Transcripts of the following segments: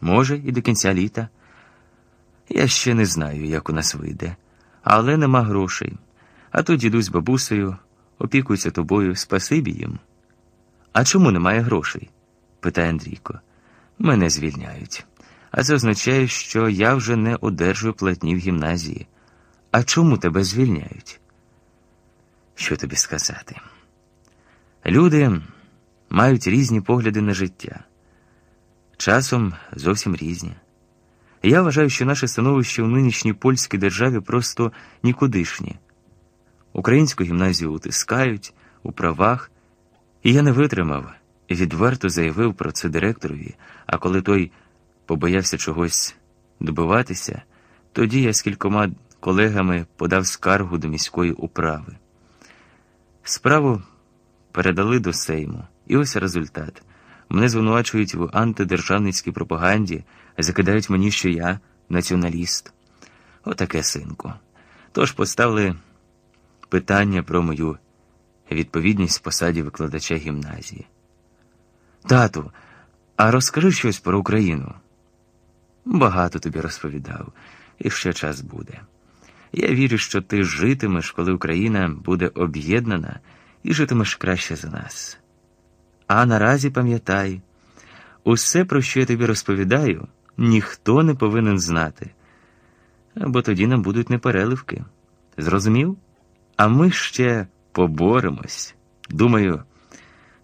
Може, і до кінця літа. Я ще не знаю, як у нас вийде, але нема грошей. А то дідусь бабусею опікуються тобою, спасибі їм. А чому немає грошей? питає Андрійко. Мене звільняють. А це означає, що я вже не одержую платні в гімназії. А чому тебе звільняють? Що тобі сказати? Люди мають різні погляди на життя, часом зовсім різні. Я вважаю, що наше становище у нинішній польській державі просто нікудишнє. Українську гімназію утискають у правах, і я не витримав, відверто заявив про це директорові, а коли той побоявся чогось добиватися, тоді я з кількома колегами подав скаргу до міської управи. Справу передали до Сейму, і ось результат. Мене звинувачують в антидержавницькій пропаганді, закидають мені, що я націоналіст. Отаке, синку. Тож поставили питання про мою відповідність посаді викладача гімназії. Тату, а розкажи щось про Україну. Багато тобі розповідав, і ще час буде. Я вірю, що ти житимеш, коли Україна буде об'єднана і житимеш краще за нас. А наразі пам'ятай, усе, про що я тобі розповідаю, ніхто не повинен знати, бо тоді нам будуть непереливки. Зрозумів? А ми ще поборемось. Думаю,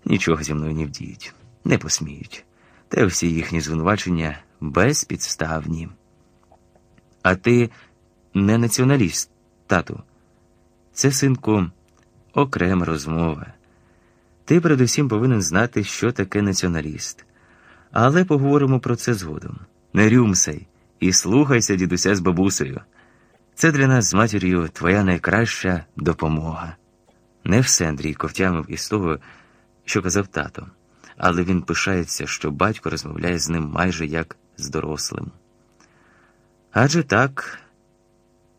нічого зі мною не вдіють, не посміють. Та всі їхні звинувачення безпідставні. А ти не націоналіст, тату. Це, синку, окрема розмова. Ти передусім повинен знати, що таке націоналіст. Але поговоримо про це згодом. Не рюмсай і слухайся, дідуся з бабусею. Це для нас з матір'ю твоя найкраща допомога. Не все Андрійко втямив із того, що казав тато, але він пишається, що батько розмовляє з ним майже як з дорослим. Адже так,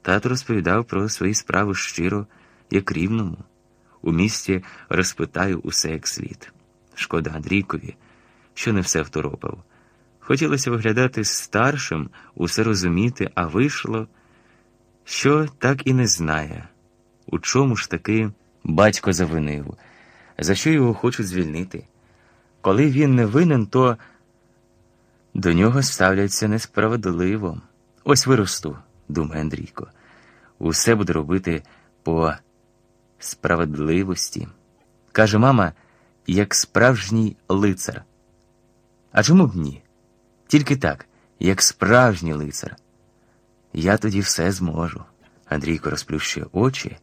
тато розповідав про свої справи щиро, як рівному. У місті розпитаю усе як слід. Шкода Андрійкові, що не все второпав. Хотілося виглядати старшим, усе розуміти, а вийшло, що так і не знає, у чому ж таки батько завинив, за що його хочуть звільнити. Коли він не винен, то до нього ставляться несправедливо. Ось виросту, думає Андрійко. Усе буде робити по справедливості. Каже мама, як справжній лицар. А чому б ні? Тільки так, як справжній лицар. Я тоді все зможу. Андрійко розплющує очі,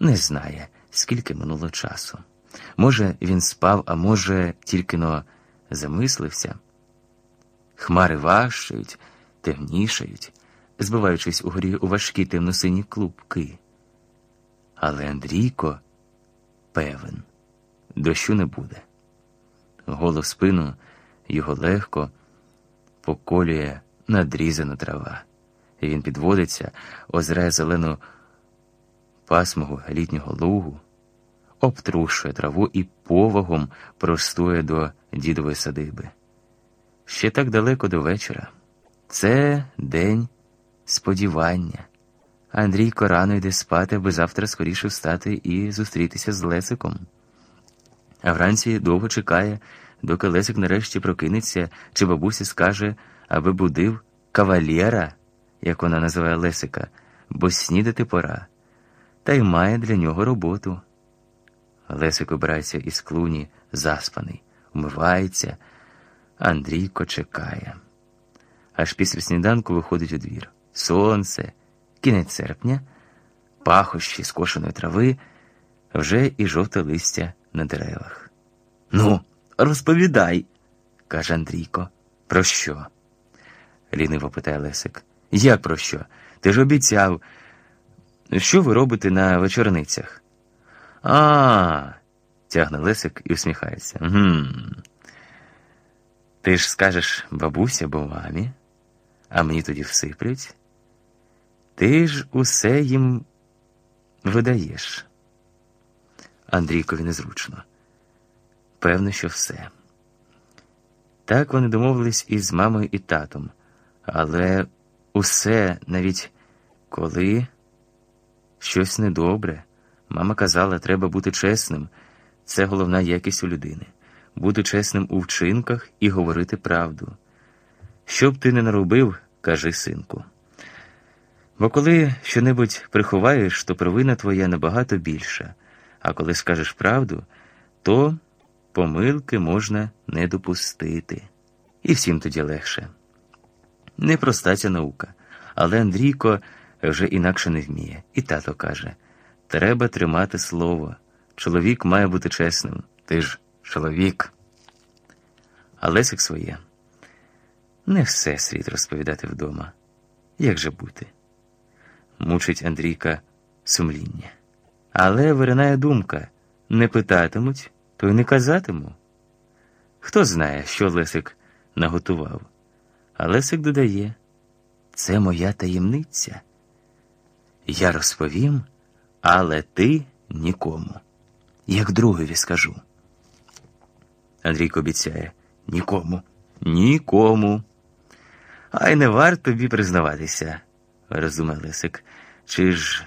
не знає, скільки минуло часу. Може, він спав, а може, тільки но замислився. Хмари важчають, темнішають, збиваючись угорі у важкі темно-сині клубки. Але Андрійко певен, дощу не буде. Голо в спину його легко поколює надрізана трава. І Він підводиться, озирає зелену пасмугу літнього лугу, обтрушує траву і повагом простує до дідової садиби. Ще так далеко до вечора. Це день сподівання. Андрійко рано йде спати, аби завтра скоріше встати і зустрітися з Лесиком. А вранці довго чекає, доки Лесик нарешті прокинеться, чи бабуся скаже, аби будив кавалєра, як вона називає Лесика, бо снідати пора, та й має для нього роботу. Лесик обирається із клуні, заспаний, умивається, Андрійко чекає. Аж після сніданку виходить у двір. Сонце кінець серпня, пахощі скошеної трави, вже і жовте листя на деревах. Ну, розповідай, каже Андрійко. Про що? ліниво питає Лесик. Як про що? Ти ж обіцяв. Що ви робите на вечорницях? А, тягне Лесик і усміхається. Гм. Ти ж скажеш бабуся або мамі, а мені тоді всиплють. Ти ж усе їм видаєш. Андрійкові незручно. Певно, що все. Так вони домовились із мамою і татом. Але усе, навіть коли щось недобре, мама казала, треба бути чесним. Це головна якість у людини бути чесним у вчинках і говорити правду. Що б ти не наробив, кажи синку. Бо коли щонебудь приховаєш, то провина твоя набагато більша, а коли скажеш правду, то помилки можна не допустити. І всім тоді легше. Непроста ця наука, але Андрійко вже інакше не вміє. І тато каже: треба тримати слово. Чоловік має бути чесним. Ти ж чоловік. А Лесик своє. Не все слід розповідати вдома. Як же бути? Мучить Андрійка сумління. Але виринає думка не питатимуть, то й не казатиму. Хто знає, що Лесик наготував. А Лесик додає, це моя таємниця. Я розповім, але ти нікому. Як другові скажу. Андрійко обіцяє нікому, нікому. А не варто тобі признаватися, розумає Лесик. Чи ж